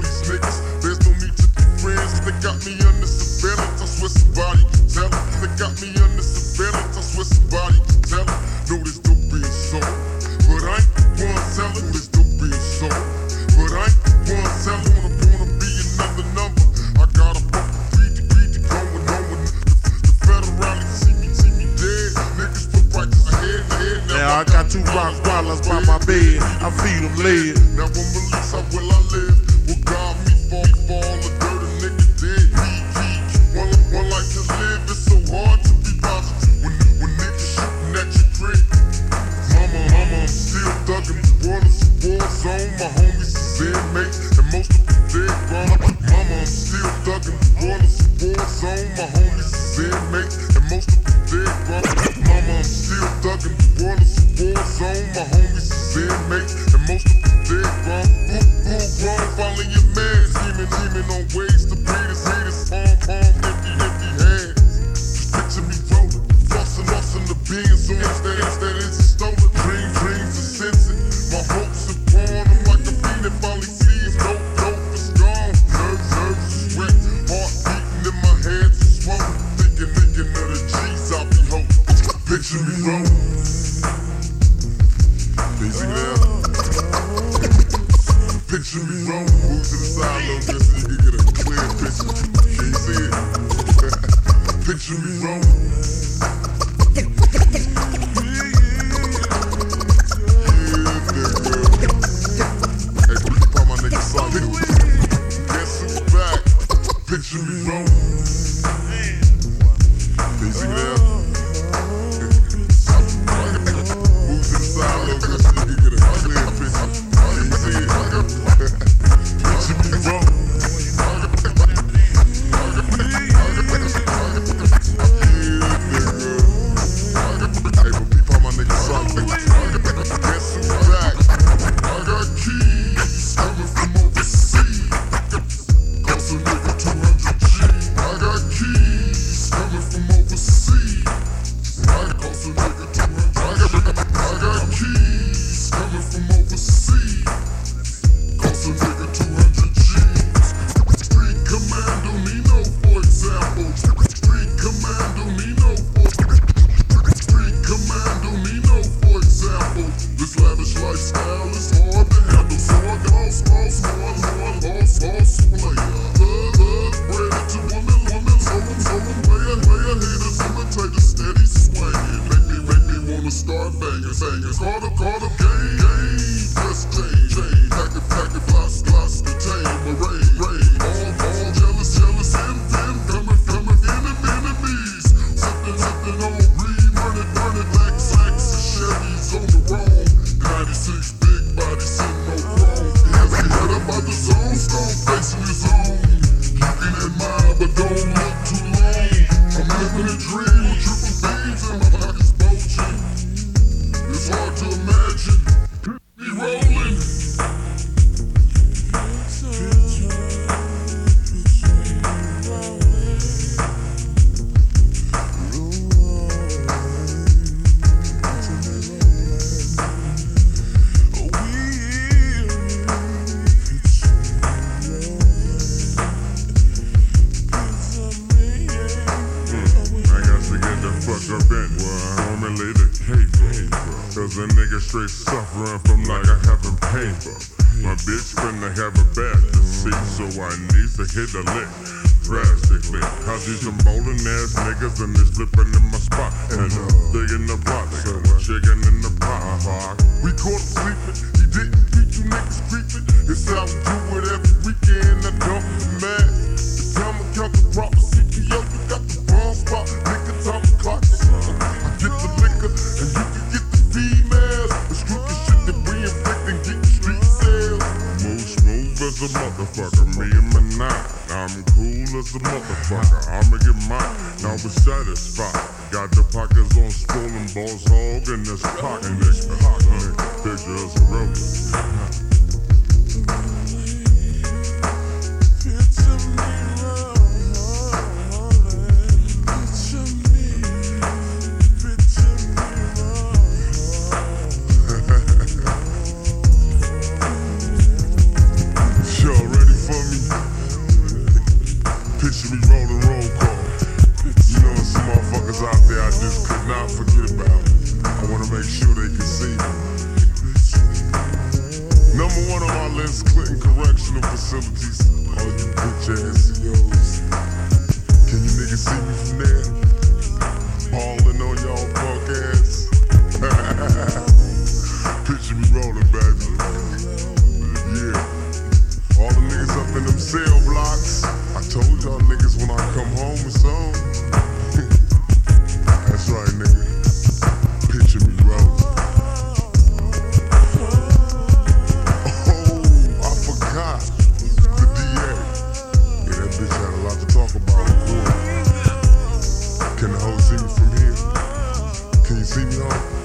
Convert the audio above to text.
for these niggas. There's no need to be friends. They got me under surveillance. I swear somebody tell it. They got me under surveillance. I swear somebody tell it. No, this dope being sold. But I ain't the one selling this dope being sold. But I ain't the one selling. Wanna, wanna be another number. I got a fucking greed to greed to going on with the, the federalists see me, see me dead. Niggas put prices ahead, ahead. Now Yeah, I got two rock wallets by my bed. I feed them lead. now when war zone. My homies is inmates, and most of them dead gone. Who, who wrong? Follow your man. Scheming, scheming on ways to beat. Beat us. Palm, palm, empty, empty hands. Just picture me rolling, flossing, flossing the beans on instead, instead it's a stolen. Dream, dreams are sensing. My hopes are born. I'm like a fiend that finally sees dope, dope is gone. Nerves, nerves is wet, heart beating in my head is swollen. Thinking, thinking of the G's I'll be holding. Picture me rolling. Picture me rolling. Picture me got the fuck up in it. I formulate a Cause a nigga straight suffering from like I haven't for. My bitch finna have a bath to see, so I need to hit a lick. Drastically, cause these some bowling ass niggas and they slipping in my spot. And uh, digging the rock, chicken in the pot. We caught sleeping. He didn't keep you niggas creeping. It's how we do it every weekend. I don't as a motherfucker. I'ma get mine, now be satisfied. Got the pockets on swollen balls hog and this pocket next pocket. Picture us a. one on my list, Clinton Correctional Facilities. All you bitch ass COs. Can you niggas see me from there? See me from